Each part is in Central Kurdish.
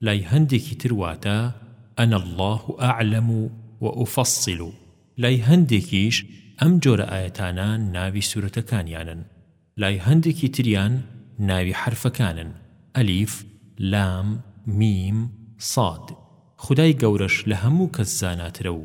لای هەندێکی تر واتە، انا اللە اعلم و افصل، لای هەندێکیش ئەم جۆرە ئایەتانە ناوی سورەتەکانیانن، لای هەندێکی تریان ناوی حەرفەکانن، الیف، لام، میم، صاد، خودای گەورەش لە هەموو کەس زاناترە و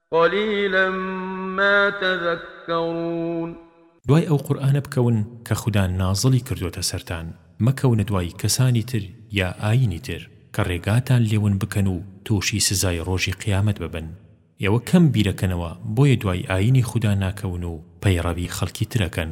قلیلا ما تذکرون. دوای ئەو قورئانە بکەون کە خودا نازڵی کردۆتە سەرتان، مەکەونە دوای کەسانی تر یا ئایینی تر کە ڕێگاتان لێ ون بکەن و تووشی سزای ڕۆژی قیامەت ببن. ئێوە کەم بیرەکەنەوە بۆیە دوای ئایینی خودا ناکەون و پەیڕەوی خەڵکی ترەکەن.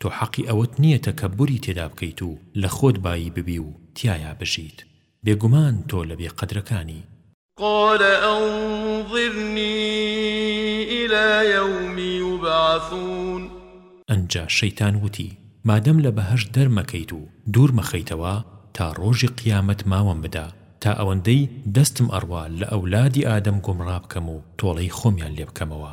تۆ حەقی ئەوەت نییە تەکەببوری تێدا بکەیت و لە خۆت بایی ببی و تیایا بژیت. بێگومان تۆ لە بێ قەدرەکانی. قال انظرنی الی یوم یبعثون. ئنجا شەیتان وتی، مادەم لە بەهەشت دەرمەکەیت و دوور مەخەیتەوە، تا ڕۆژی قیامەت ماوەم بدە، تا ئەوەندەی دەستم ئەڕوا لە ئەولادی ئادەم گومڕا بکەم و تۆڵەی خۆمیان لێ بکەمەوە.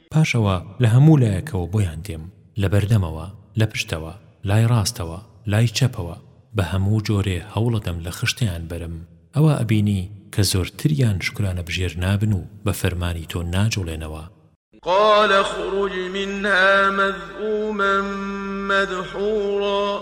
پاشەوە لە هەموو لایەکەوە بۆیان دێم، لە بەردەمەوە، لە پشتەوە، لای ڕاستەوە، لای چەپەوە، بە هەموو جۆرێ هەوڵەدەم لە خشتیان بەرم، ئەوا ئەبینی کە زۆرتریان شوکرانەبژێر نابن و بە فەرمانی تۆ ناجوڵێنەوە. قال اخرج منها مذءوما مدحورا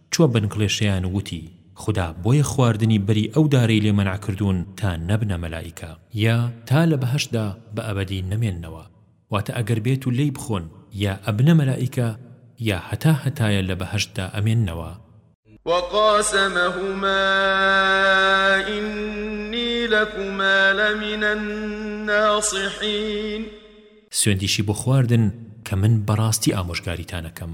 چووە بنکڵێشیان ووتی، خودا بۆیە خواردنی بەری ئەو دارەی لێ مەنع کردوون تا نەبنە مەلائیکە. یا تا لە بەهەشتدا بە ئەبەدی نەمێننەوە. واتە ئەگەر بێت و لێی بخۆن یا ئەبنە مەلائیکە یا هەتا هەتایە لە بەهەشتدا ئەمێننەوە. وقاسمهما إنی لکما لمن الناصحین. سوێندیشی بۆ خواردن کە من بەڕاستی ئامۆژگاریتان ئەکەم.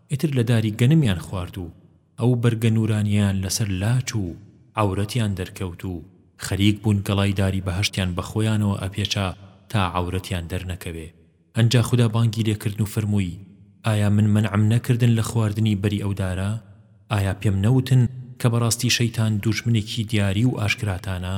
ئیتر لە داری گەنمیان خوارد و ئەو بەرگە نوورانییەیان لەسەر لاچ و عەورەتیان دەرکەوت و خەریک بوون گەڵای داری بەهەشتیان بە خۆیانەوە ئەپێچا تا عەورەتیان دەرنەکەوێ ئەنجا خودا بانگی لێ کردن و فەرمووی ئایا من مەنعم نەکردن لە خواردنی بەری ئەو دارە؟ ئایا پێم نەوتن کە بەڕاستی شەیتان دوژمنێکی دیاری و ئاشکراتانە؟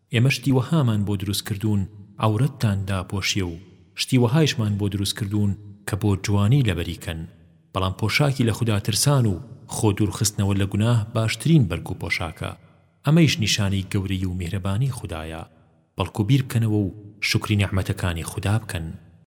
ئێمە شتی وەهامان بۆ دروست کردوون عەورەتتان داپۆشێ و شتی وەهایشمان بۆ دروست کردوون کە بۆ جوانی لەبەری کەن، بەڵام پۆشاکی لە خودا ترسان و خۆ دوور خستنەوە لە گوناه باشترین بەرگ و پۆشاکە، ئەمەیش نیشانەی گەورەی و میهرەبانی خودایە، بەڵکو بیر بکەنەوە و شوکری نیعمەتەکانی خودا بکەن.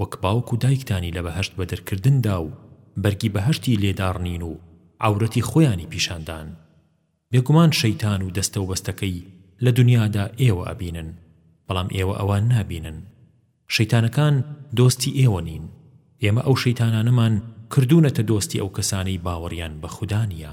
وەک باوک و دایکتانی لە بەهەشت بەدرکردن دا و بەرگی بەهەشتی لێ داڕنین و عەورەتی خۆیانی پیشان دان. بێگومان شەیتان و دەستەوبەستەکەی لە دنیادا ئێوە ئەبینن، بەڵام ئێوە ئەوان نابینن. شەیتانەکان دۆستی ئێوە نین. ئێمە ئەو شەیتانانەمان کردوونەتە دۆستی ئەو کەسانەی باوەڕیان بە خودا نییە.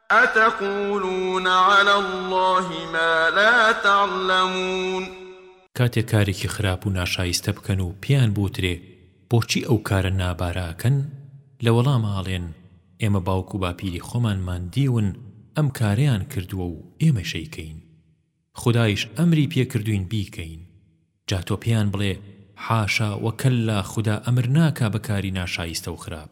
اتقولون علی اللە ما لا تعلمون. کاتێک کارێکی خراپ و ناشایستە بکەن و پێیان بوترێ بۆچی ئەو کارە نابارە ئەکەن لە وەڵاما ئەڵێن ئێمە باوک و باپیری خۆمانمان دیون ئەم کارەیان کردوە و ئێمەش ئەیکەین خودایش ئەمری پێ کردوین بیکەین جا تۆ پێیان بڵێ حاشا و کەللا خودا ئەمر ناکا بە کاری ناشایستە و خراپ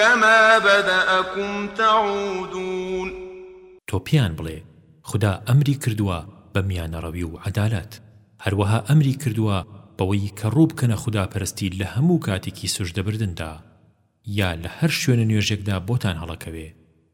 کما بداکم تعودون. تۆ پێیان بڵێ، خودا ئەمری کردووە بە میانەڕەوی و عەدالەت، هەروەها ئەمری کردووە بەوەی کە ڕوو بکەنە خوداپەرستی لە هەموو کاتێکی سوجدەبردندا، یا لە هەر شوێن و نوێژێکدا بۆتان هەڵەکەوێ.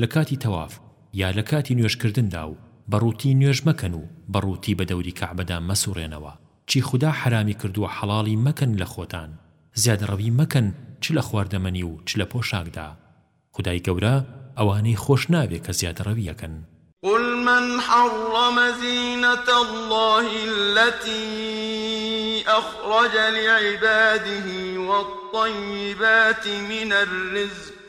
لە کاتی تەواف یا لە کاتی نوێژ کردندا و بە ڕووتی نوێژ مەکەن و بە ڕووتی بە دەوری کەعبەدا مەسوڕێنەوە چی خودا حەرامی کردووە حەڵاڵی مەکەن لە خۆتان زیادەڕەوی مەکەن چ لە خواردەمەنی و چ لە پۆشاکدا خودای گەورە ئەوانەی خۆش ناوێ کە زیادەڕەوی ئەکەن. قل من حرم زینة اللە التی اخرج لعباده والطیبات من الرزق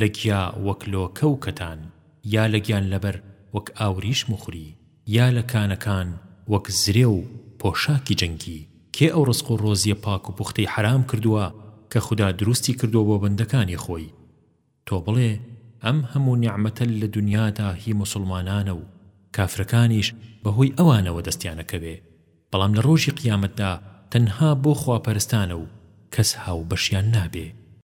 لە گیا وەک لۆکە و کەتان، یا لە گیانلەبەر وەک ئاوریشم و خوری، یا لە کانەکان وەک زرێ و پۆشاکی جەنگی، کێ ئەو ڕزق و ڕۆزیە پاک و پوختەی حەرام کردووە کە خودا دروستی کردووە بۆ بەندەکانی خۆی؟ تۆ بڵێ، ئەم هەموو نیعمەتە لە دونیادا هی موسوڵمانانە و کافرەکانیش بەهۆی ئەوانەوە دەستیان ئەکەوێ، بەڵام لە ڕۆژی قیامەتدا تەنها بۆ خواپەرستانە و کەس هاوبەشیان نابێ.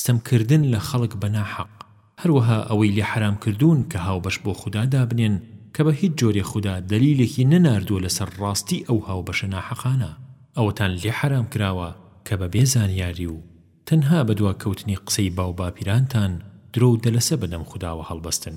ستەمکردن لە خەڵک بە ناحەق، هەروەها ئەوەی لێ حەرام کردوون کە هاوبەش بۆ خودا دابنێن کە بە هیچ جۆرێ خودا دەلیلێکی نەناردووە لەسەر ڕاستی ئەو هاوبەشە ناحەقانە، ئەوەتان لێ حەرام کراوە کە بە بێ زانیاری و تەنها بە دواکەوتنی قسەی باوباپیرانتان درۆ و دەلەسە بە دەم خوداوە هەڵبەستن.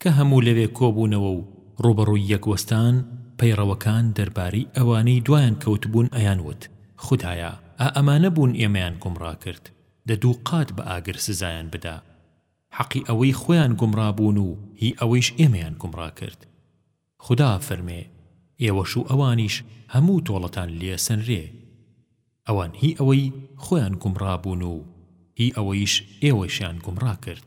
کە هەموو لەوێ کۆبوونەوە و ڕووبەڕووی یەک وەستان، پەیڕەوەکان دەربارەی ئەوانەی دوایان کەوتبوون ئەیان وت، خودایە، ئا ئەمانە بوون ئێمەیان گومڕا کرد، دە دوو قات بە ئاگر سزایان بدە، حەقی ئەوەی خۆیان گومڕا بوون و هی ئەوەیش ئێمەیان گومڕا کرد. خودا ئەفەرمێ، ئێوەش و ئەوانیش هەموو تۆڵەتان لێ ئەسەنرێ. ئەوان هی ئەوەی خۆیان گومڕا بوون و هی ئەوەیش ئێوەشیان گومڕا کرد.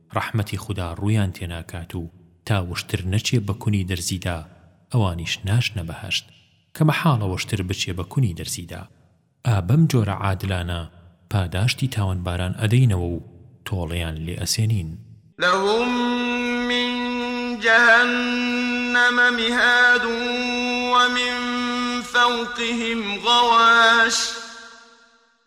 ڕەحمەتی خودا ڕوویان تێناکات و تا وشتر نەچێ بە کونی دەرزیدا ئەوانیش ناچنە بەهەشت کە مەحاڵە وشتر بچێ بە کونی دەرزیدا ئا بەم جۆرە عادلانە پاداشتی تاوانباران ئەدەینەوە و تۆڵەیان لێ ئەسێنین. لهم من جهنم مهاد ومن فوقهم غواش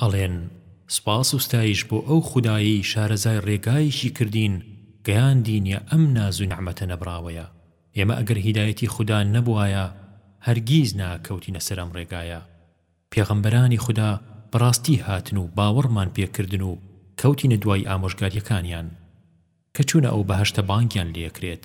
ئەڵێن، سوپاس و ستایش بۆ ئەو خودایەی شارەزای ڕێگایەکی کردین گەیاندینیە ئەم ناز و نیعمەتە نەبڕاوەیە، ئێمە ئەگەر هیدایەتی خودا نەبوایە هەرگیز نەئەکەوتینە سەر ئەم ڕێگایە، پێغەمبەرانی خودا بەڕاستی هاتن و باوەڕمان پێ کردن و کەوتینە دوای ئامۆژگاریەکانیان، کە چوونە ئەو بەهەشتە بانگیان لێکرێت.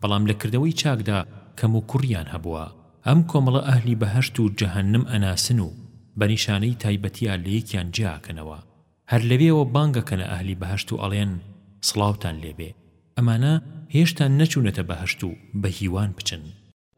بەڵام لە کردەوەی چاکدا کەموکوڕییان هەبووە، ئەم کۆمەڵە ئەهلی بەهەشت و جەهەنم ئەناسن و بە نیشانەی تایبەتیا لە یەکیان جیاکەنەوە، هەر لەوێوە بانگەکەنە ئەهلی بەهەشت و ئەڵێن، سڵاوتان لێبێ، ئەمانە هێشتا نەچوونەتە بەهەشت و بەهیوان بچن.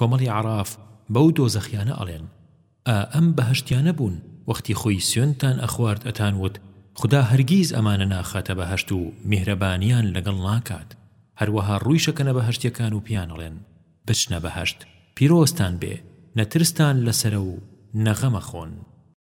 کۆمەڵی عەڕاف بەو دۆزەخیانە ئەڵێن، ئا ئەم بەهەشتیانە بوون وەختی خۆی سوێندتان ئەخوارد ئەتان وت خودا هەرگیز ئەمانە ناخاتە بەهەشت و میهرەبانیان لەگەڵ ناکات، هەروەها ڕوویشەکەنە بەهەشتیەکان و پێیان ئەڵێن بچنە بەهەشت پیرۆزتان بێ نە ترستان لەسەرە و نە غەم ئەخۆن.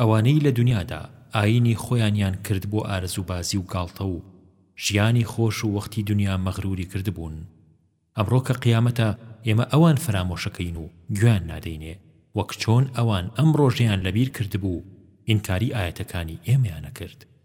ئەوانەی لە دونیادا ئاینی خۆیانیان کرد بۆ ئارەزوبازی و گاڵتە و ژیانی خۆش و وەختی دونیا مەغروری کردبوون ئەمڕۆ کە قیامەتە ئێمە ئەوان فەرامۆشەکەین و گوێیان نادەینێ وەک چۆن ئەوان ئەم ڕۆژەیان لەبیر کردبوو ئینکاری ئایەتەکانی ئێمەیانە کرد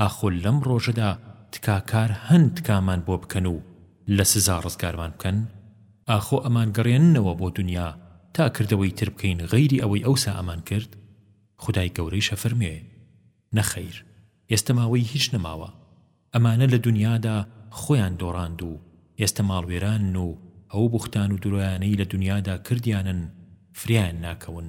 ئاخۆ لەم ڕۆژەدا تکا کار هەن تکامان بۆ بکەن و لە سزا ڕزگارمان بکەن؟ ئاخۆ ئەمانگەڕێننەوە بۆ دونیا تا کردەوەی تر بکەین غەیری ئەوەی ئەوسا ئەمان کرد؟ خودای گەورەیش ئەفەرموێ، نەخەیر، ئێستە ماوەی هیچ نەماوە، ئەمانە لە دونیادا خۆیان دۆڕاند و ئێستە ماڵوێرانن و ئەو بوختان و درۆیانەی لە دونیادا کردیانن فریایان ناکەون.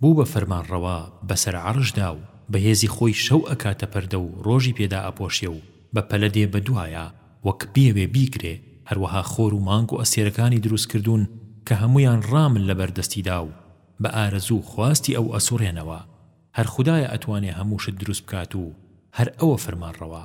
بوو بە فەرمانڕەوا بەسەر عەڕشدا و بە هێزی خۆی شەو ئەکاتە پەردە و ڕۆژی پێ دائەپۆشێ و بە پەلە دێ بە دوایا وەک بیەوێ بیگرێ، هەروەها خۆر و مانگ و ئەستێرەکانی دروست کردوون کە هەموویان ڕامن لە بەر دەستیدا و بە ئارەزوو و خواستی ئەو ئەسووڕێنەوە، هەر خودایە ئەتوانێ هەموو شت دروست بکات و هەر ئەوە فەرمانڕەوا.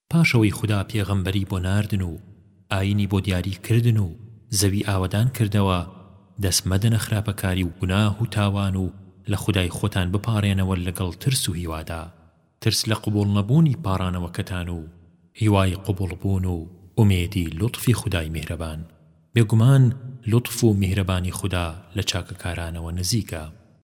پاش ئەوەی خودا پێغەمبەری بۆ ناردن و ئاینی بۆ دیاری کردن و زەوی ئاوەدان کردەوە دەست مەدەنە خراپەکاری و گوناه و تاوان و لە خودای خۆتان بپاڕێنەوە لەگەڵ ترس و هیوادا ترس لە قبوڵ نەبوونی پاڕانەوەکەتان و هیوای قبوڵ بوون و ئومێدی لوتفی خودای میهرەبان بێگومان لوتف و میهرەبانی خودا لە چاکەکارانەوە نزیکە.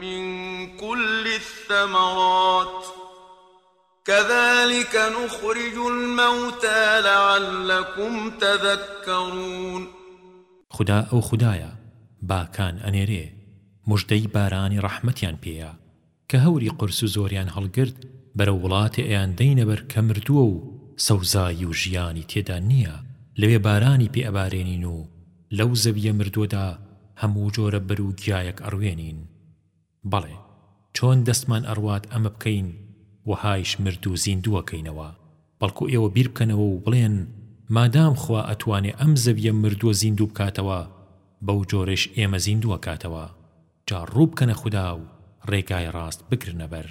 من کل الثمرات کذلک نخرج الموتی لعلکم تذکرون خودا ئەو خودایە باکان ئەنێرێ موژدەی بارانی ڕەحمەتیان پێیە کە هەوری قورس و زۆریان هەڵگرت بەرەو وڵاتێ ئەیان دەینە بەر کە مردووە و سەوزایی و ژیانی تێدا نییە لەوێ بارانی پێ ئەبارێنین و لەو زەوییە مردووەدا هەموو جۆرە بەر و گیایەک ئەڕوێنین بەڵێ چۆن دەستمان ئەڕوات ئەمە بکەین وەهایش مردوو زیندوو ئەکەینەوە بەڵکو ئێوە بیر بکەنەوە و بڵێن مادام خوا ئەتوانێ ئەم زەوییە مردووە زیندوو بکاتەوە بەو جۆرەش ئێمە زیندوو ئەکاتەوە جا ڕوو بکەنە خودا و ڕێگای ڕاست بگرنە بەر.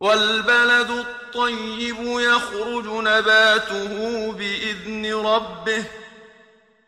والبلد الطیب یخرج نباته بإذن ربه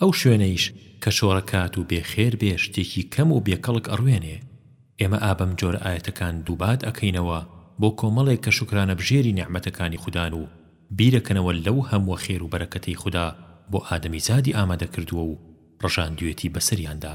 ئەو شوێنەیش کە شۆرەکات و بێ خێر بێ شتێکی کەم و بێ کەڵک ئەڕوێنێ. ئێمە ئا بەم جۆرە ئایەتەکان دووبات ئەکەینەوە بۆ کۆمەڵێک کە شوکرانەبژێری نیعمەتەکانی خودان و بیرەکەنەوە لەو هەمووە خێر و بەرەکەتەی خودا بۆ ئادەمیزادی ئامادەکردووە و ڕژاندویەتی بەسەریاندا.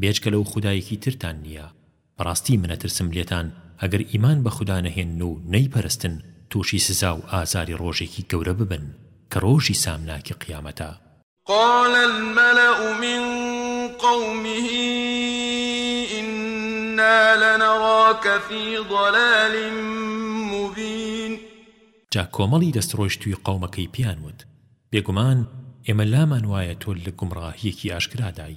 بێجگە لەو خودایەکی ترتان نییە. بەڕاستی من ئەترسم لێتان ئەگەر ئیمان بە خودا نەهێنن و نەیپەرستن تووشی سزا و ئازاری ڕۆژێکی گەورە ببن کە ڕۆژی سامناکی قیامەتە. قال الملأ من قومه انا لنراک فی ضلال مبین. جا کۆمەڵی دەستڕۆیشتووی قەومەکەی پێیان وت، بێگومان ئێمە لامان وایە تۆ لە گومڕاهییەکی ئاشکرادای.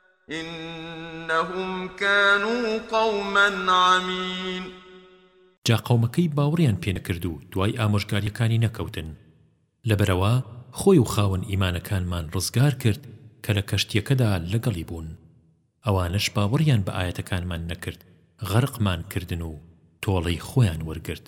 انهم کانوا قوما عمین. جا قەومەکەی باوڕیان پێ نکرد و دوای ئامۆژگاریەکانی نەکەوتن. لەبەرئەوە خۆی و خاوەن ئیمانەکانمان ڕزگار کرد کە لە کەشتیەکەدا لەگەڵی بوون. ئەوانەش باوەڕیان بە ئایەتەکانمان نەکرد غەرقمان کردن و تۆڵەی خۆیان وەرگرت.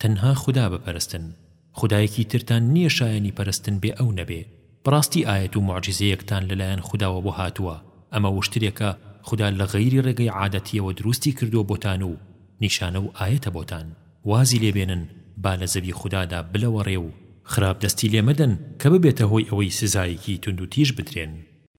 تەنها خودا بپەرستن خودایەکی ترتان نیە شایەنی پەرستن بێ ئەو نەبێ بەڕاستی ئایەت و موعجیزەیەکتان لەلایەن خوداوە بۆ هاتووە ئەمە وشترێکە خودا لە غەیری ڕێگەی عادەتیەوە دروستی کردووە بۆتان و نیشانە و ئایەتە بۆتان وازی لێ بێنن با لە زەوی خودادا بلەوەڕێ و خراپ دەستی لێ مەدەن کە ببێتە هۆی ئەوەی سزایەکی توندوتیژ بدرێن.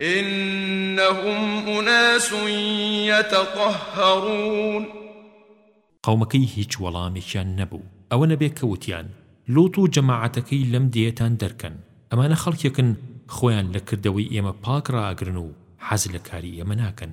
انهم اناس یتطهرون. قەومەکەی هیچ وەڵامێکیان نەبوو ئەوە نەبێ کە وتیان، لوط و جەماعەتەکەی لەم دێیەتان دەرکەن، ئەمانە خەڵکێکن خۆیان لە کردەوەی ئێمە پاک ڕائەگرن و حەز لە کاری ئێمە ناکەن.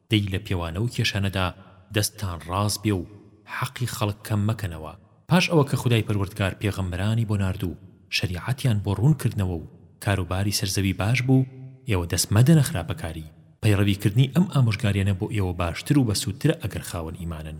دەی لە پێوانە و کێشانەدا دەستتان ڕاست بێ و حەقی خەڵک کەم مەکەنەوە، پاش ئەوە کە خودای پەروەردگار پێغەمبەرانی بۆ نارد و شەریعەتیان بۆ ڕوون کردنەوە و کاروباری سەر زەوی باش بوو، ئێوە دەست مەدەنە خراپەکاری، پەیڕەوی کردنی ئەم ئامۆژگاریانە بۆ ئێوە باشتر و بەسوودترە ئەگەر خاوەن ئیمانن.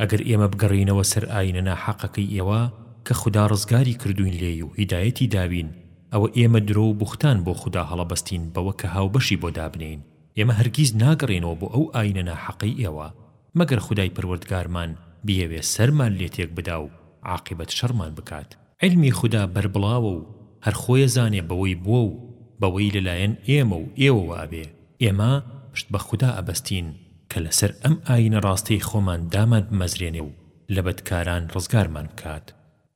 ئەگەر ئێمە بگەڕێینەوە سەر ئاینە ناحەقەکەی ئێوە کە خودا ڕزگاری کردووین لێی و هیدایەتی داوین ئەوە ئێمە درۆ و بوختان بۆ خودا هەڵەبستین بەوە کە هاوبەشی بۆ دابنێین ئێمە هەرگیز ناگەڕێینەوە بۆ ئەو ئاینە ناحەقەی ئێوە مەگەر خودای پەروەردگارمان بیەوێ سەرمان لێ تێک بدا و عاقیبەت شەڕمان بکات عیلمی خودا بەربڵاوە و هەر خۆی ئەزانێ بەوەی بووە و بەوەی لەلایەن ئێمە و ئێوەوە ئەبێ. ئێمە پشت بە خودا ئەبەستین کە لەسەر ئەم ئایینە ڕاستەی خۆمان دامان بمەزرێنێ و لە بەدکاران ڕزگارمان بکات.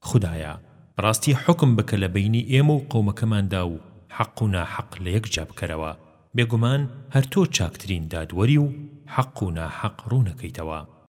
خودایە! ڕاستی حوکم بکە لە بەینی ئێمە و قەومەکەماندا و حەق و ناحەق لە یەک جیا بکەرەوە. بێگومان هەر تۆ چاکترین دادوەری و حەق و ناحەق ڕوون ئەکەیتەوە.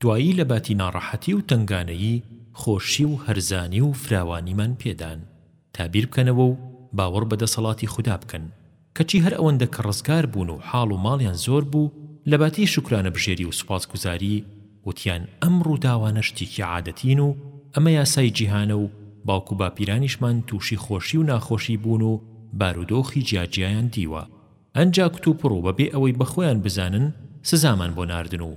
دوایی لەباتی ناڕەحەتی و تەنگانەیی خۆشی و هەرزانی و فراوانیمان پێدان تا بیربکەنەوە و باوەڕ بە دەسەڵاتی خودا بکەن کەچی هەر ئەوەندە کە ڕزگار بوون و حاڵ و ماڵیان زۆر بوو لەباتی شوکرانەبژێری و سوپاسگوزاری وتیان ئەم ڕووداوانە شتێکی عادەتین و ئەمە یاسای جیهانە و باوک و باپیرانیشمان تووشی خۆشی و ناخۆشی بوون و بارودۆخی جیاجیایان دیوە ئەنجا کوتوپڕ و بەبێ ئەوەی بەخۆیان بزانن سزامان بۆ ناردن و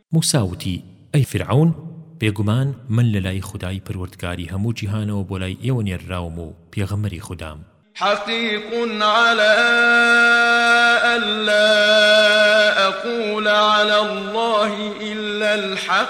موسا وتی، ئەی فیرعەون، بێگومان من لەلای خودای پەروەردگاری هەموو جیهانەوە بۆ لای ئێوە نێرراوم و پێغەمبەری خودام. حقیق علی الا اقول علی اللە الا الحق.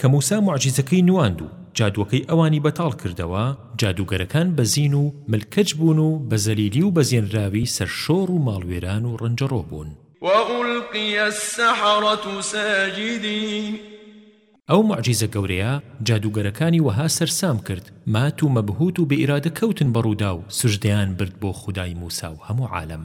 کە موسا موعجیزەکەی نواند و جادووەکەی ئەوانی بەتاڵ کردەوە، جادووگەرەکان بەزین و ملکەچ بوون و بە زەلیلی و بەزێنراوی سەرشۆڕ و ماڵوێران و ڕەنجەڕۆ بوون. وَأُلْقِیَ السَّحَرَةُ سَاجِدِینَ. ئەو موعجیزە گەورەیە جادووگەرەکانی وەها سەرسام کرد، مات و مەبهووت و بێ ئیرادە کەوتن بە ڕووداو، سوجدەیان برد بۆ خودای موسا و هەموو عالەم.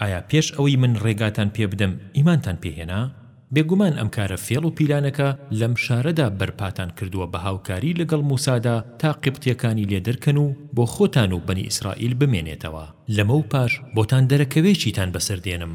ئایا پێش ئەوەی من ڕێگاتان پێ بدەم ئیمانتان پێ هێنا؟ بێگومان ئەم کارە فێڵ و پیلانەکە لەم شارەدا بەرپاتان کردووە بە هاوکاری لەگەڵ موسادا تا قیبتییەکانی لێ دەرکەن و بۆ خۆتان و بەنی ئیسرائیل بمێنێتەوە، لەمەو پاش بۆتان دەرەکەوێ چیتان بەسەر دێنم.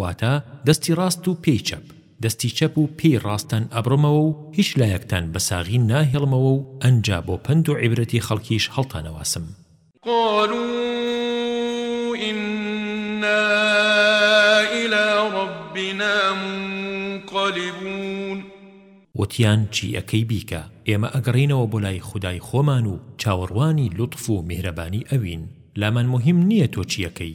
واتە، دەستی ڕاست و پێی چەپ، دەستی چەپ و پێی ڕاستتان ئەبڕمەوە و هیچ لایەکتان بە ساغی ناهێڵمەوە و ئەنجا بۆ پەند و عیبرەتی خەڵکیش هەڵتانەواسم. قالوا انا الی ربنا منقلبون. وتیان، چی ئەکەی بیکە، ئێمە ئەگەڕێینەوە بۆ لای خودای خۆمان و چاوەڕوانی لوتف و میهرەبانی ئەوین، لامان موهیم نییە تۆ چی ئەکەی،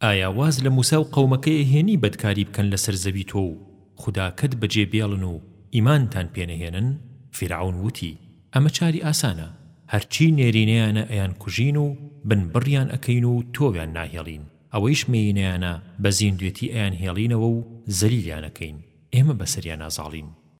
ئایا واز لە موسا و قەومەکەی ئەهێنی بەدکاری بکەن لەسەر زەوی تۆ و خوداکەت بەجێ بێڵن و ئیمانتان پێ نەهێنن؟ فیرعەون وتی، ئەمە چاری ئاسانە، هەرچی نێرینەیانە ئەیانکوژین و بنبڕیان ئەکەین و تۆویان ناهێڵین، ئەوەیش مێینەیانە بە زیندوێتی ئەیانهێڵینەوە و زەلیلیان ئەکەین، ئێمە بەسەریانا زاڵین.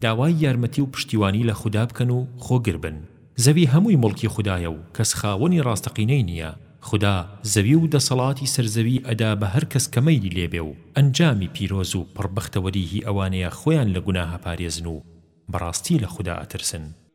داوای یارمەتی و پشتیوانی لە خودا بکەن و خۆگر بن. زەوی هەمووی موڵکی خودایە و کەس خاوەنی ڕاستەقینەی نییە. خودا زەوی و دەسەڵاتی سەر زەوی ئەدا بە هەر کەس کە مەیلی لێ بێ و ئەنجامی پیرۆز و پڕ بەختەوەری هی ئەوانەیە خۆیان لە گوناهە پارێزن و بەڕاستی لە خودا ئەترسن.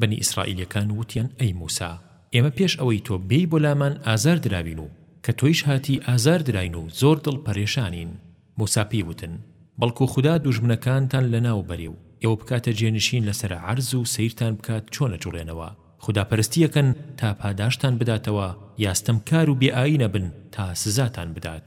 بەنی ئیسرائیلیەکان وتیان ئەی موسا ئێمە پێش ئەوەی تۆ بێی بۆ لامان ئازار دراوین و کە تۆیش هاتی ئازار دراین و زۆر دڵ پەرێشانین موسا پێی وتن بەڵکو خودا دوژمنەکانتان لەناو بەرێ و ئێوە بکاتە جێنشین لەسەر عەرز و سەیرتان بکات چۆن ئەجوڵێنەوە خودا پەرستی ئەکەن تا پاداشتان بداتەوە یا ستەمکار و بێ ئاینە بن تا سزاتان بدات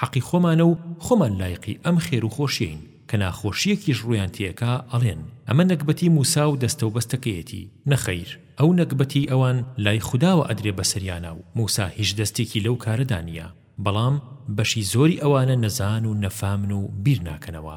حەقی خۆمانە و خۆمان لایقی ئەم خێر و خۆشیەین کە ناخۆشیەکیش ڕوویان تێکا ئەڵێن ئەمە نەگبەتی موسا و دەستە و بەستەکەیەتی نەخەیر ئەو نەگبەتی ئەوان لای خوداوە ئەدرێ بەسەریانا و موسا هیچ دەستێکی لەو کارەدا نیە بەڵام بەشی زۆری ئەوانە نەزان و نەفامن و بیر ناکەنەوە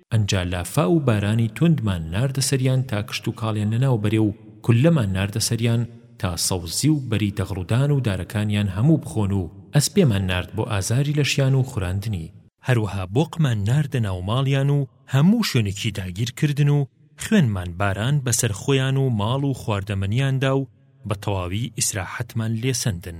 ئەنجا لافاو و بارانی توندمان ناردە سەریان تا کشتوکاڵیان لەناو بەرێ و کوللەمان ناردە سەریان تا سەوزی و بەری دەغڕودان و دارەکانیان هەموو بخۆن و ئەسپێمان نارد بۆ ئازاری لەشیان و خوراندنی. هەروەها بۆقمان ناردە ناو ماڵیان و هەموو شوێنێکی داگیر کردن و خوێنمان باران بەسەر خۆیان و ماڵ و خواردەمەنیاندا و بە تەواوی ئیسراحەتمان لێ سەندن.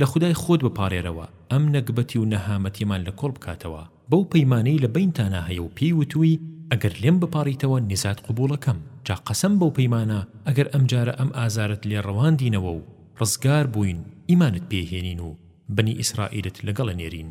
لە خودای خۆت بپاڕێرەوە ئەم نەگبەتی و نەهامەتیەمان لە کۆڵ بکاتەوە بەو پەیمانەی لە بەینتانا هەیە و پێی وتووی ئەگەر لێم بپاڕیتەوە نیزات قبوڵەکەم جا قەسەم بەو پەیمانە ئەگەر ئەم جارە ئەم ئازارەت لێ ڕەواندینەوە و ڕزگار بووین ئیمانت پێ هێنین و بەنی ئیسڕائیلت لەگەڵ ئەنێرین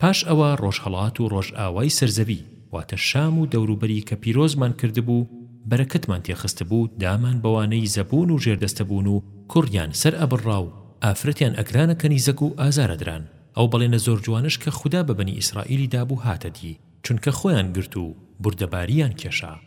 پاش ئەوە ڕۆژهەڵات و ڕۆژئاوای سەرزەوی، واتە شام و دەوروبەری کە پیرۆزمان کردبوو، بەرەکەتمان تێ خستبوو، دامان بەوانەی زەبوون و ژێردەستەبوون و کوڕیان سەر ئەبڕرا و ئافرەتیان ئەکرانە کەنیزەک و ئازار ئەدران، ئەو بەڵێنە زۆر جوانەش کە خودا بە بەنی ئیسرائیلی دابوو هاتە دی، چونکە خۆیان گرت و بوردەباریان کێشا.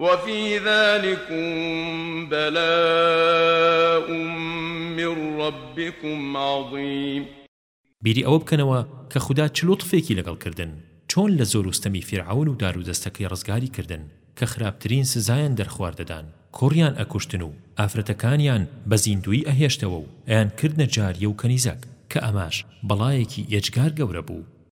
وفی ذلکم بلاء من ربکم عظیم بیری ئەوە بکەنەوە کە خودا چ لوتفێکی لەگەڵ کردن، چۆن لە زۆر و ستەمی فیرعەون و دارو دەستەکەی ڕزگاری کردن کە خراپترین سزایان دەرخوارد دەدان، کوڕیان ئەکوشتن و ئافرەتەکانیان بە زیندوویی ئەهێشتەوە و ئەیان کردنە جاریە و کەنیزەک، کە ئەمەش بەڵایەکی ئێجگار گەورە بوو.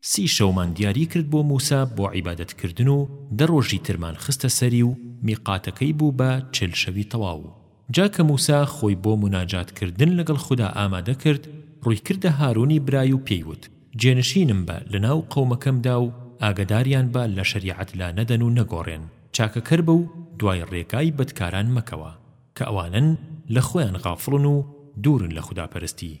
سی شەومان دیاری کرد بۆ موسا بۆ عیبادەت کردن و دە ڕۆژی ترمان خستە سەری و میقاتەکەی بوو بە چل شەوی تەواو جا کە موسا خۆی بۆ موناجات کردن لەگەڵ خودا ئامادە کرد ڕووی کردە هارونی برای و پێی وت جێنشینم بە لە ناو قەومەکەمدا و ئاگەداریان بە لە شەریعەت لا نەدەن و نەگۆڕێن چاکەکەر بە و دوای ڕێگای بەدکاران مەکەوە کە ئەوانەن لە خۆیان غافڵن و دوورن لە خودا پەرستی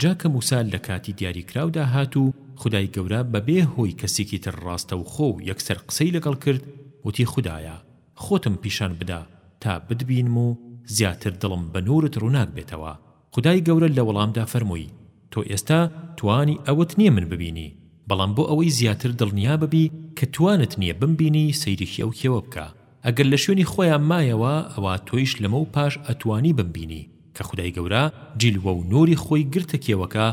جا کە موسا لە کاتی دیاریکراودا هات و خودای گەورە بە بێ هۆی کەسێکی تر ڕاستەوخۆ و یەکسەر قسەی لەگەڵ کرد وتی خودایە خۆتم پیشان بدە تا بتبینم و زیاتر دڵم بە نوورت ڕووناک بێتەوە خودای گەورە لە وەڵامدا فەرمووی تۆ ئێستا توانی ئەوەت نییە من ببینی بەڵام بۆ ئەوەی زیاتر دڵنیا ببی کە توانت نییە بمبینی سەیرێکی ئەو کێوە بکە ئەگەر لە شوێنی خۆیان مایەوە ئەوا تۆیش لەمەو پاش ئەتوانی بمبینی کە خودای گەورە جیلوە و نوری خۆی گرتە کێوەکە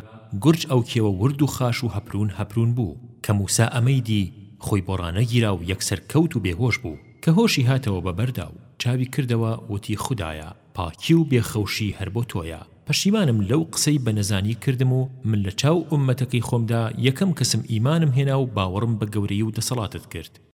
گورج ئەو کێوە ورد و خاش و هەپرون هەپرون بوو کە موسا ئەمەی دی خۆی بۆ ڕانەگیرا و یەکسەر کەوت و بێهۆش بوو کە هۆشی هاتەوە بە بەردا و چاوی کردەوە وتی خودایە پاکی و بێ خەوشی هەر بۆ تۆیە پەشیمانم لەو قسەی بە نەزانی کردم و من لە چاو ئوممەتەکەی خۆمدا یەکەم کەسم ئیمانم هێنا و باوەڕم بە گەورەی و دەسەڵاتت کرد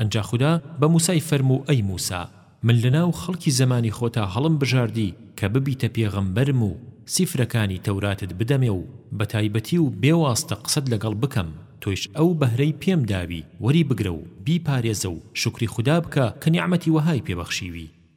ئنجا خودا بە موسای فەرموو ئەی موسا من لەناو خەڵکی زەمانی خۆتا هەڵم بژاردی کە ببیتە پێغەمبەرم و سیفرەکانی تەوراتت بدەمێ و بە تایبەتی و بێ واستە قسەت لەگەڵ بکەم تۆیش ئەو بەهرەی پێم داوی وەری بگرە و بیپارێزە و شوکری خودا بکە کە نیعمەتی وەهای پێ بەخشیوی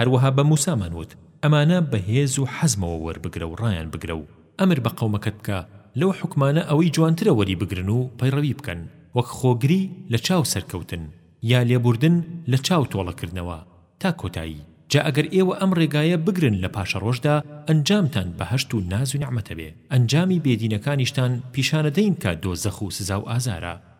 هەروەها بە موسامان وت، ئەمانە بە هێز و حەزمەوە وەربگرە و ڕایان بگرە و ئەمر بە قەومەکەت بکە لەو حوکمانە ئەوەی جوانترە وەری بگرن و پەیڕەوی بکەن، وەک خۆگری لە چاو سەرکەوتن، یا لێبوردن لە چاو تۆڵەکردنەوە، تا کۆتایی، جا ئەگەر ئێوە ئەم ڕێگایە بگرن لە پاشەڕۆژدا ئەنجامتان بەهەشت و ناز و نیعمەتە بێ ئەنجامی بێدینەکانیشتان پیشانەدەین کە دۆزەخ و سزا و ئازارە.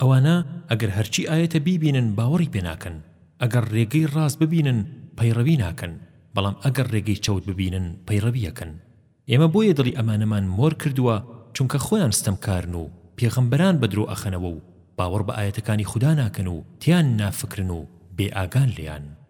ئەوانە ئەگەر هەرچی ئایەتە بیبینن باوەڕی پێ ناکەن، ئەگەر ڕێگەی ڕاست ببینن پەیڕەوی ناکەن، بەڵام ئەگەر ڕێگەی چەوت ببینن پەیڕەوی ئەکەن، ئێمە بۆیە دڵی ئەمانەمان مۆر کردووە چونکە خۆیان ستەمکارن و پێغەمبەران بە درۆ ئەخەنەوە و باوەڕ بە ئایەتەکانی خودا ناکەن و تێیان نافکرن و بێ ئاگان لێیان.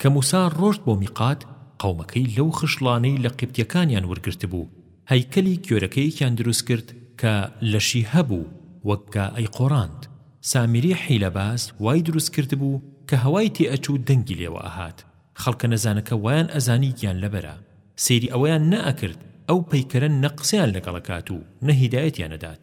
کە موسا ڕۆشت بۆ میقات قەومەکەی لەو خشڵانەی لە قیبتیەکانیان ورگرتبوو هەیکەلی گۆرەکەیەکیان دروست کرد کە لەشی هەبوو وەک گا ئەیقۆڕاند سامری حیلەباز وای دروست کردبوو کە هەوای تێ ئەچوو دەنگی لێوە ئەهات خەڵکە نەزانەکە وایان ئەزانی گیان لەبەرە سەیری ئەوەیان نەئەکرد ئەو پەیکەرە نە قسەیان لەگەڵ ئەکات و نە هیدایەتیان ئەدات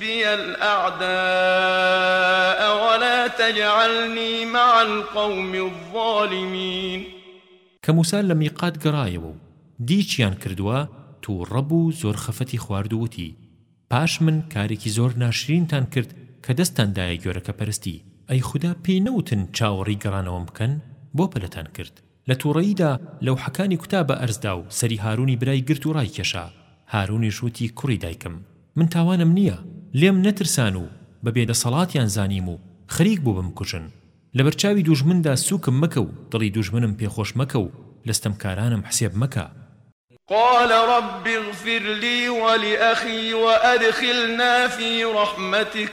بی الاعداء ولا تجعلنی مع القوم الظالمین. کە موسا لە میقات گەڕایەوە و دی چیان کردووە تووڕە بوو زۆر خەفەتی خوارد و وتی، پاش من کارێکی زۆر ناشرینتان کرد کە دەستتان دایە گۆرەکە پەرستی، ئەی خودا پێی نەوتن چاوەڕێی گەڕانەوەم بکەن بۆ پەلەتان کرد. لە تووڕەییدا لەوحەکانی کوتا بە ئەرزدا و سەری هاروونی برای گرت و ڕایکێشا. هاروونیش وتی کوڕی دایکم! من تاوانم نییە، لێم نەترسان و بە بێدەسەڵاتیان زانیم و خەریک بوو بمکوژن. لەبەر چاوی دوژمندا سووکم مەکە و دڵی دوژمنم پێ خۆش مەکە و لە ستەمکارانم حسێب مەکە. قال رب اغفر لي ولأخي وأدخلنا في رحمتك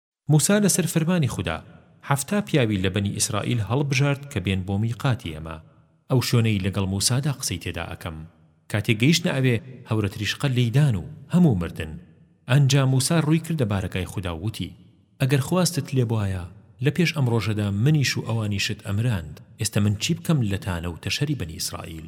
موسا لەسەر فەرمانی خودا حەفتا پیاوی لە بەنی ئیسرائیل هەڵبژارد کە بێن بۆ میقاتی ئێمە، ئەو شوێنەی لەگەڵ موسادا قسەی تێدا ئەکەم، کاتێ گەیشتنە ئەوێ هەورە تریشقە لێی دان و هەموو مردن، ئەنجا موسا ڕووی کردە بارەگای خودا و وتی، ئەگەر خواستت لێ بوایە لە پێش ئەم ڕۆژەدا منیش و ئەوانیشت ئەمراند، ئێستە من چی بکەم لە تانە و تەشەری بەنی ئیسرائیل؟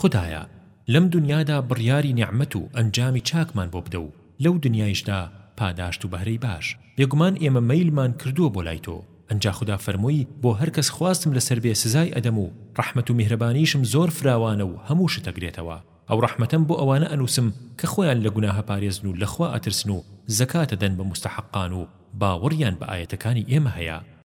خودایە لەم دونیادا بڕیاری نیعمەت و ئەنجامی چاکمان بۆ بدە و لەو دونیایشدا پاداشت و بەهرەی باش، بێگومان ئێمە مەیلمان کردووە بۆ لای تۆ، ئەنجا خودا فەرمووی بۆ هەر کەس خواستم لەسەر بێ سزای ئەدەم و ڕەحمەت و میهرەبانیشم زۆر فراوانە و هەموو شت ئەگرێتەوە، ئەو ڕەحمەتەم بۆ ئەوانە ئەنووسم کە خۆیان لە گوناهە پارێزن و لە خوا ئەترسن و زەکات ئەدەن بە موستەحەقان و باوەڕیان بە ئایەتەکانی ئێمە هەیە.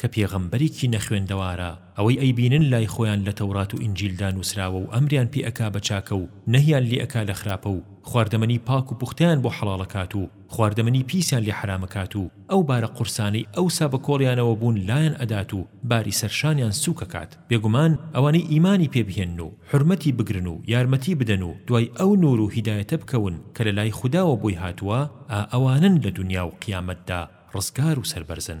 کە پێغەمبەرێکی نەخوێندەوارە، ئەوەی ئەیبینن لای خۆیان لە تەورات و ئینجیلدا نووسراوە و ئەمریان پێ ئەکا بە چاکە و نەهیان لێ ئەکا لە خراپە و خواردەمەنی پاک و پوختەیان بۆ حەڵاڵ ئەکات و خواردەمەنی پیسیان لێ حەرام ئەکات و ئەو بارە قورسانەی ئەوسا بە کۆڵیانەوە بوون لایان ئەدات و باری سەر شانیان سووک ئەکات بێگومان ئەوانەی ئیمانی پێ بهێنن و حورمەتی بگرن و یارمەتی بدەن و دوای ئەو نوور و هیدایەتە بکەون کە لە لای خوداوە بۆی هاتووە ئا ئەوانەن لە دونیا و قیامەتدا ڕزگار و سەربەرزن.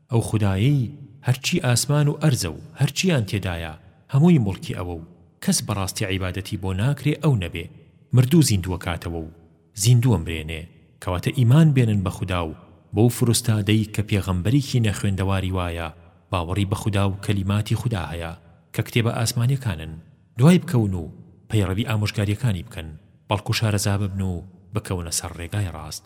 ئەو خودایەی هەرچی ئاسمان و ئەرزە و هەرچییان تێدایە هەمووی موڵکی ئەوە و کەس بەڕاستی عیبادەتی بۆ ناکرێ ئەو نەبێ مردوو زیندووەکاتەوە و زیندووەمرێنێ، کەواتە ئیمان بێنن بە خودا و بەو فروستادەی کە پێغەمبەرێکی نەخوێندەواری وایە باوەڕی بە خودا و کەلیماتی خودا هەیە کە کتێبە ئاسمانیەکانن دوای بکەون و پەیڕەوی ئامۆژگاریەکانی بکەن بەڵکو شارەزاببن و بکەونە سەر ڕێگای ڕاست.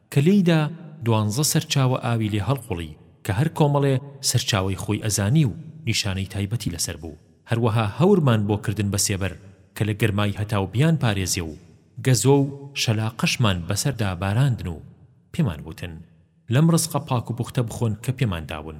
کە لێیدا دوانزە سەرچاوە ئاوی لێ هەڵقوڵی کە هەر کۆمەڵێ سەرچاوەی خۆی ئەزانی و نیشانەی تایبەتی لەسەر بوو هەروەها هەورمان بۆ کردن بە سێبەر کە لە گەرمای هەتاو بیانپارێزێ و گەزۆ و شەلاقەشمان بەسەردا باراندن و پێمان وتن لەم ڕزقە پاک و پوختە بخۆن کە پێمان داون.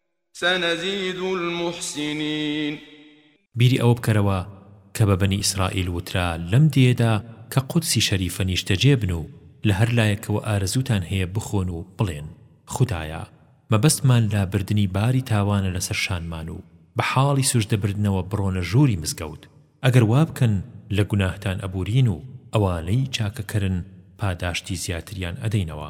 سنزید المحسنین. بیری ئەوە بکەرەوە کە بە بەنی ئیسرائیل وترا لەم دێیەدا کە قودسی شەریفە نیشتەجێ بن و لە هەر لایەکەوە ئارەزووتان هەیە بخۆن و بڵێن، خودایە، مەبەستمان لابردنی باری تاوانە لەسەر شانمان و بە حاڵی سوژدە بردنەوە بڕۆنە ژووری مزگەوت، ئەگەر وا بکەن لە گوناهتان ئەبورین و ئەوانەی چاکەکەرن پاداشتی زیاتریان ئەدەینەوە.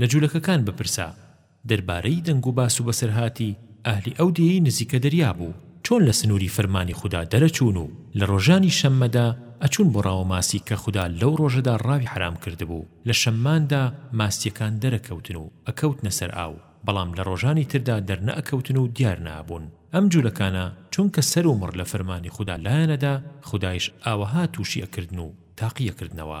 لە جولەکەکان بپرسە دەربارەی دەنگ و باس و بەسەرهاتی ئەهلی ئەو دێیەی نزیکە دەریا بوو چۆن لە سنوری فەرمانی خودا دەرەچوون و لە ڕۆژانی شەممەدا ئەچوون بۆ ڕاوە ماسی کە خودا لەو ڕۆژەدا ڕاوی حەرام کردبوو لە شەمماندا ماسیەکان دەرەکەوتن و ئەکەوتنە سەر ئاو بەڵام لە ڕۆژانی تردا دەرنەئەکەوتن و دیار نەئەبوون ئەم جولەکانە چونکە سەر و مڕ لە فەرمانی خودا لایانەدا خودایش ئاوەها توشی ئەکردن و تاقی ئەکردنەوە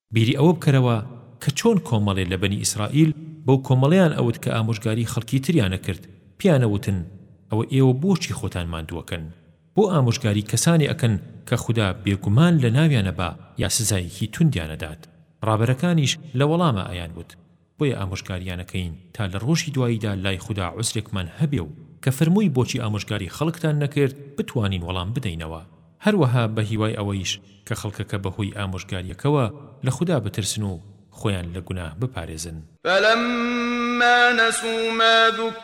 بیری ئەوە بکەرەوە کە چۆن کۆمەڵێ لە بەنی ئیسرائیل بەو کۆمەڵەیان ئەوت کە ئامۆژگاری خەڵکی تریان ئەکرد پێیان ئەوتن ئەوە ئێوە بۆچی خۆتان ماندووەکەن بۆ ئامۆژگاری کەسانێ ئەکەن کە خودا بێگومان لە ناویانە با یا سزایەکی توندیان ئەدات ڕابەرەکانیش لە وەڵاما ئەیان وت بۆیە ئامۆژگاریان ئەکەین تا لە ڕۆژی دواییدا لای خودا عوزرێکمان هەبێ و کە فەرمووی بۆچی ئامۆژگاری خەڵکتان نەکرد بتوانین وەڵام بدەینەوە هەروەها بە هیوای ئەوەیش کە خەڵکەکە بە هۆی ئامۆژگاریەکەوە لە خودا بترسن و خۆیان لە گوناه بپارێزن. فلما نسوا ما ذکروا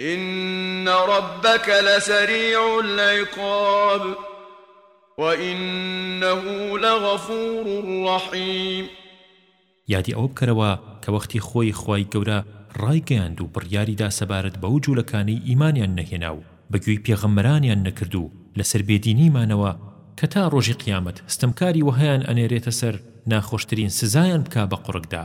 ان ربک لسریع العقاب و انه لغفور رحیم. یادی ئەوە بکەرەوە کە وەختی خۆی خوای گەورە ڕایگەیاند و بڕیاریدا سەبارەت بەو جولەکانەی ئیمانیان نەهێنا و بەگوێی پێغەمبەرانیان نەکرد و لەسەر بێدینی مانەوە کە تا ڕۆژی قیامەت ستەمکاری وەهایان ئەنێرێتە سەر ناخۆشترین سزایان بکا بەقوڕگدا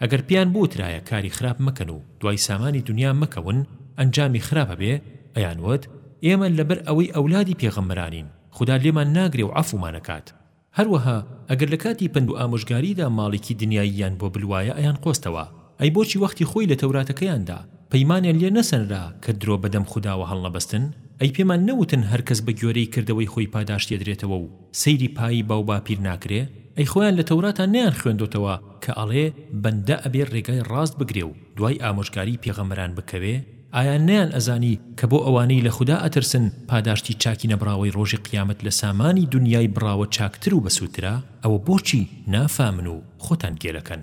ئەگەر پێیان بوترایە کاری خراپ مەکەن و دوای سامانی دونیا مەکەون ئەنجامی خراپ ئەبێ ئەیان وت ئێمە لەبەر ئەوەی ئەولادی پێغەمبەرانین خودا لێمان ناگرێ و عەفومان ئەکات هەروەها ئەگەر لەکاتی پەند و ئامۆژگاریدا ماڵیکی دنیاییان بۆ بلوایە ئەیان قۆستەوە ئەی بۆچی وەختی خۆی لە تەوراتەکەیاندا پەیمانیان لێ نەسەنرا کە درۆ بەدەم خوداوە هەڵنەبەستن ئەی پێمان نەوتن هەرکەس بەگوێرەی کردەوەی خۆی پاداشتیەدرێتەوە و سەیری پایی باو باپیر ناکرێ؟ ئەی خۆیان لە تەوراتا نەیان خوێندۆتەوە کە ئەڵێ بەندە ئەبێ ڕێگای ڕاست بگرێ و دوای ئامۆژگاری پێغەمبەران بکەوێ؟ ئایا نەیان ئەزانی کە بۆ ئەوانەی لە خودا ئەترسن پاداشتی چاکی نەبڕاوەی ڕۆژی قیامەت لە سامانی دونیای بڕاوە چاکتر و بەسوودترە؟ ئەوە بۆچی نافامن و خۆتان گێلەکەن؟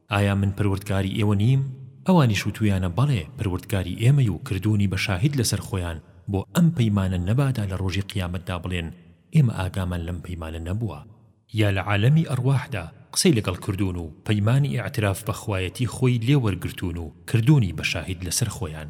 ئایا من پەروەردگاری ئێوە نیم؟ ئەوانیش وتویانە، بەڵێ، پەروەردگاری ئێمەی و کردوونی بە شاهید لەسەر خۆیان بۆ ئەم پەیمانە نەبادا لە ڕۆژی قیامەتدا بڵێن ئێمە ئاگامان لەم پەیمانە نەبووە. یا لە عالەمی ئەرواحدا قسەی لەگەڵ کردوون و پەیمانی ئیعتراف بە خوایەتی خۆی لێ وەرگرتوون و کردوونی بە شاهید لەسەر خۆیان.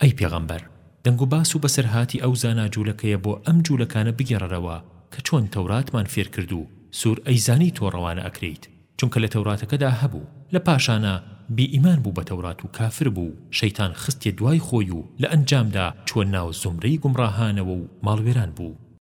ئەی پێغەمبەر دەنگ و باس و بەسەرهاتی ئەو زانا جوولەکەیە بۆ ئەم جوولەکانە بگێڕەرەوە کە چۆن تەوراتمان فێر کرد و سوور ئەیزانی تۆ ڕەوانە ئەکرێیت چونکە لە تەوراتەکەدا هەبوو لە پاشانا بی ئیمان بوو بە تەورات و کافر بوو و شەیتان خستیە دوای خۆی و لە ئەنجامدا چووە ناو زومرەی گومڕاهانەوە و ماڵوێران بوو.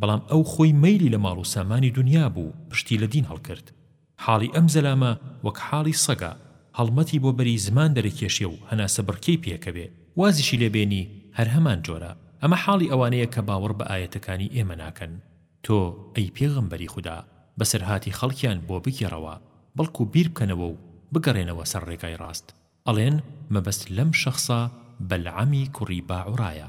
بەڵام ئەو خۆی مەیلی لە ماڵ و سامانی دونیا بوو پشتی لە دین هەڵکرد حاڵی ئەم زەلامە وەک حاڵی سەگە هەڵمەتی بۆ بەری زمان دەرەکێشێ و هەناسە بڕکێی پێکەوێ وازیشی لێ بێنی هەر هەمان جۆرە ئەمە حاڵی ئەوانەیە کە باوەڕ بە ئایەتەکانی ئێمە ناکەن تۆ ئەی پێغەمبەری خودا بەسەرهاتی خەڵکیان بۆ بگێڕەوە بەڵکو بیر بکەنەوە و بگەڕێنەوە سەر ڕێگای ڕاست ئەڵێن مەبەست لەم شەخسە بەلعەمی کوڕی باعوڕایە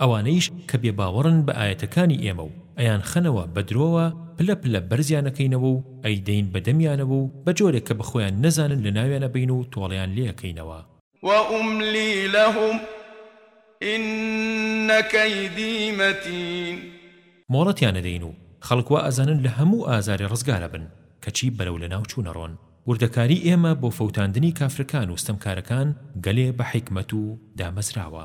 ئەوانەیش کە بێ باوەڕن بە ئایەتەکانی ئێمە و ئەیانخەنەوە بە درۆوە پلە پلە بەرزیان ئەکەینەوە و ئەیدەین بە دەمیانەوە و بە جۆرێک کە بە خۆیان نەزانن لە ناویان ئەبەین و تۆڵەیان لێ ئەکەینەوە. وأملی لهم ان کیدی متین. مۆڵەتیان ئەدەین و خەڵک وا ئەزانن لە هەموو ئازارێ ڕزگار ئەبن کەچی بەرەو لە ناوچوون ئەڕۆن. وردەکاری ئێمە بۆ فەوتاندنی کافرەکان و ستەمکارەکان گەلێ بە حیکمەت و دامەزراوە.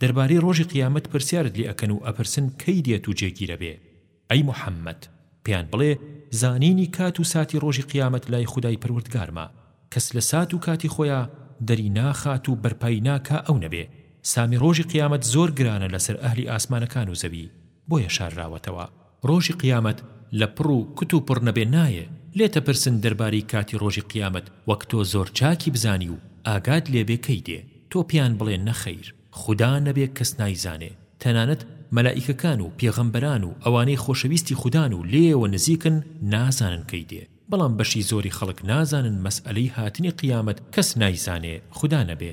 دەربارەی ڕۆژی قیامەت پرسیارت لێ ئەکەن و ئەپرسن کەی دێت و جێگیر ئەبێ، ئەی محەممەد، پێیان بڵێ، زانینی کات و ساتی ڕۆژی قیامەت لای خودای پەروەردگارمە، کەس لە سات و کاتی خۆیا دەری ناخات و بەرپای ناکا ئەو نەبێ، سامی ڕۆژی قیامەت زۆر گرانە لەسەر ئەهلی ئاسمانەکان و زەوی، بۆیە شارراوەتەوە. ڕۆژی قیامەت لە پڕ و کوت و پڕ نەبێ نایێ، لێتەپرسن دەربارەی کاتی ڕۆژی قیامەت وەک تۆ زۆر چاکی بزانی و ئاگات لێبێ کەی دێ، تۆ پێیان بڵێ نەخەیر خودا نەبێ کەس نایزانێ، تەنانەت مەلائیکەکان و پێغەمبەران و ئەوانەی خۆشەویستی خودان و لێیەوە نزیکن نازانن کەی دێ، بەڵام بەشی زۆری خەڵک نازانن مەسئەلەی هاتنی قیامەت کەس نایزانێ خودا نەبێ.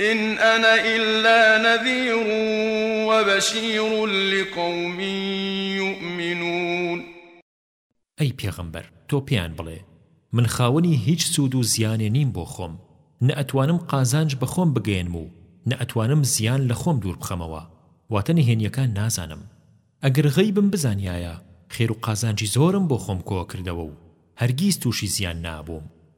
ان انا الا نذیر و بشیر لقوم یومنون ئەی پێغەمبەر تۆ پێیان بڵێ، من خاوەنی هیچ سوود و زیانێ نیم بۆ خۆم، نە ئەتوانم قازانج بە خۆم بگەیەنم و نە ئەتوانم زیان لە خۆم دوور بخەمەوە، واتە نهێنییەکان نازانم. ئەگەر غەیبم بزانیایە خێر و قازانجی زۆرم بۆ خۆم کۆ کردەوە و هەرگیز تووشی زیان نابووم.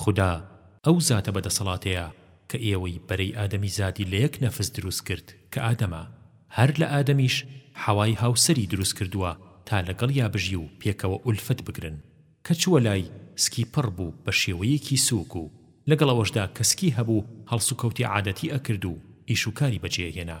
خودا ئەو زاتە بە دەسەڵاتەیە کە ئێوەی بەرەی ئادەمی زادی لە یەک نەفس دروست کرد کە ئادەمە هەر لە ئادەمیش حەوای هاوسەری دروست کردوە تا لەگەڵیا بژی و پێکەوە ئولفەت بگرن کە چوە لای سکی پڕ بو بە شێوەیەکی سوک و لەگەڵ ئەوەشدا کە سکی هەبو هەڵسوکەوتی عادەتی ئەکرد و ئیش و کاری بە جێ ئەهێنا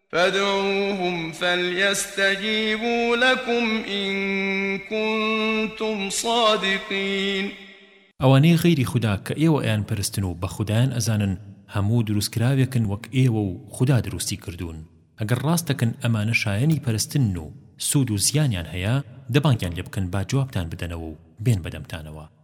فادعوهم فلیستجیبوا لکم ان کنتم صادقین. ئەوانەی غەیری خودا کە ئێوە ئەیانپەرستن و بە خودایان ئەزانن هەموو دروستکراوێکن وەک ئێوە و خودا دروستی کردوون ئەگەر ڕاست دەکەن ئەمانە شایەنی پەرستنن و سوود و زیانیان هەیە دە بانگیان لێبکەن با جوابتان بدەنەوە و بێن بەدەمتانەوە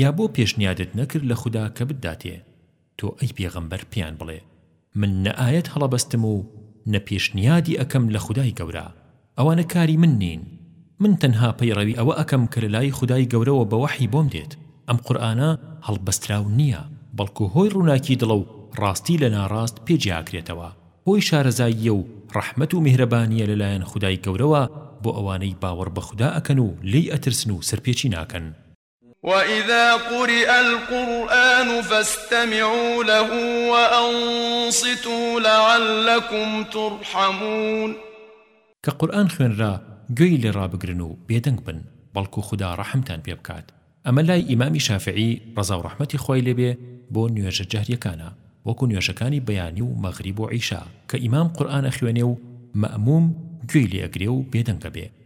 یا بۆ پێشنیادت نەکرد لە خودا کە بتداتێ تۆ ئەی پێغەمبەر پێیان بڵێ من نە ئایەت هەڵەبەستم و نە پێشنیادی ئەکەم لە خودای گەورە ئەوانە کاری من نین من تەنها پەیڕەوی ئەوە ئەکەم کە لەلای خودای گەورەوە بە وەحی بۆم دێت ئەم قورئانە هەڵبەستراو نیە بەڵکو هۆی ڕووناکی دڵە و ڕاستی لە ناڕاست پێ جیاکرێتەوە هۆی شارەزاییە و ڕەحمەت و میهرەبانیە لەلایەن خودای گەورەوە بۆ ئەوانەی باوەڕ بە خودا ئەکەن و لێی ئەترسن و سەرپێچی ناکەن وَإِذَا قُرِئَ الْقُرْئَانُ فَاسْتَمِعُوا لَهُ وَأَنصِتُوا لَعَلَّکُمْ تُرْحَمُونَ کە قورئان خوێنرا گوێی لێ ڕابگرن و بێدەنگ بن بەڵکو خودا ڕەحمتان پێ بکات ئەمە لای ئیمامی شافعی ڕەزاو ڕەحمەتی خوای لێ بێ بۆ نوێژە جەهریەکانە وەکو نوێژەکانی بەیانی و مەغریب و عیشا کە ئیمام قورئان ئەخوێنێ و مەئموم گوێی لێ ئەگرێ و بێدەنگ ئەبێ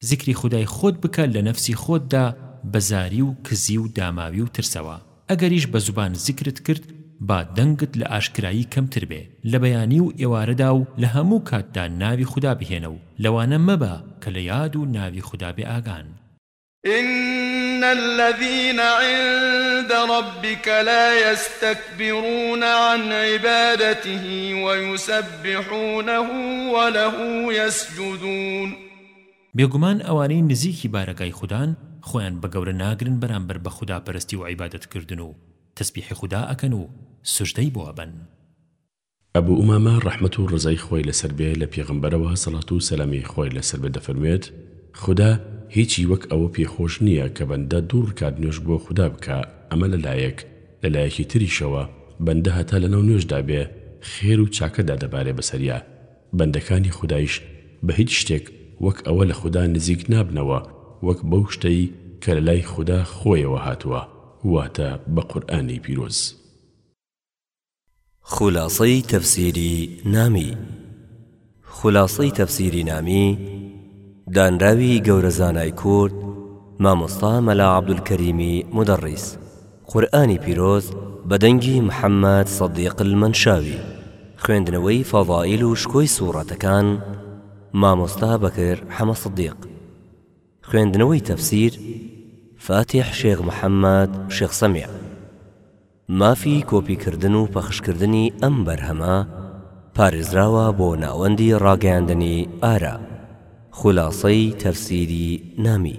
زیکری خودای خۆت بکە لە نەفسی خۆتدا بە زاری و کزی و داماوی و ترسەوە ئەگەریش بە زوبان زیکرت کرد با دەنگت لە ئاشکرایی کەمتر بێ لە بەیانی و ئێوارەدا و لە هەموو کاتدا ناوی خودا بهێنە و لەوانە مەبە کە لە یاد و ناوی خودا بێ ئاگان. ان الذین عند ربک لا یستکبرون عن عبادته ویسبحونه وله یسجدون. بێگومان ئەوانەی نزیکی بارەگای خودان خۆیان بە گەورە ناگرن بەرامبەر بە خودا پەرستی و عیبادەت کردن و تەسبیحی خودا ئەکەن و سوجدەی بۆ ئەبەن. ئەبو ئومامە ڕەحمەت و ڕەزای خوای لەسەر بێ لە پێغەمبەرەوە سەڵات و سەلامی خوای لەسەر بێ دەفەرموێت، خودا هیچی وەک ئەوە پێ خۆش نییە کە بەندە دوو ڕکات نوێژ بۆ خودا بکا ئەمە لە لایەک، لە لایەکی تریشەوە بەندە هەتا لەناو نوێژدا بێ خێر و چاکە دادەبارێ بەسەریا، بەندەکانی خودایش بە هیچ شتێک وەک ئەوە لە خودا نزیک نابنەوە وەک بەو شتەی کە لە لای خودا خۆیەوە هاتووە واتە بە قورئانی پیرۆز. خولاسەی تەفسیری نامی خولاسەی تەفسیری نامی دانراوی گەورە زانای کورد مامۆستا مەلا عەبدولکەریمی مودەڕیس، قورئانی پیرۆز بە دەنگی محمد صدیق المنشاوی خوێندنەوەی فەضائیل و شکۆی سوڕەتەکان مامۆستا بەکر حەمە صدیق خوێندنەوەی تەفسیر فاتیح شێخ محمد شێخ سەمیع مافی کۆپی کردن و پەخش کردنی ئەم بەرهەمە پارێزراوە بۆ ناوەندی ڕاگەیاندنی ئارا خولاسەی تەفسیری نامی.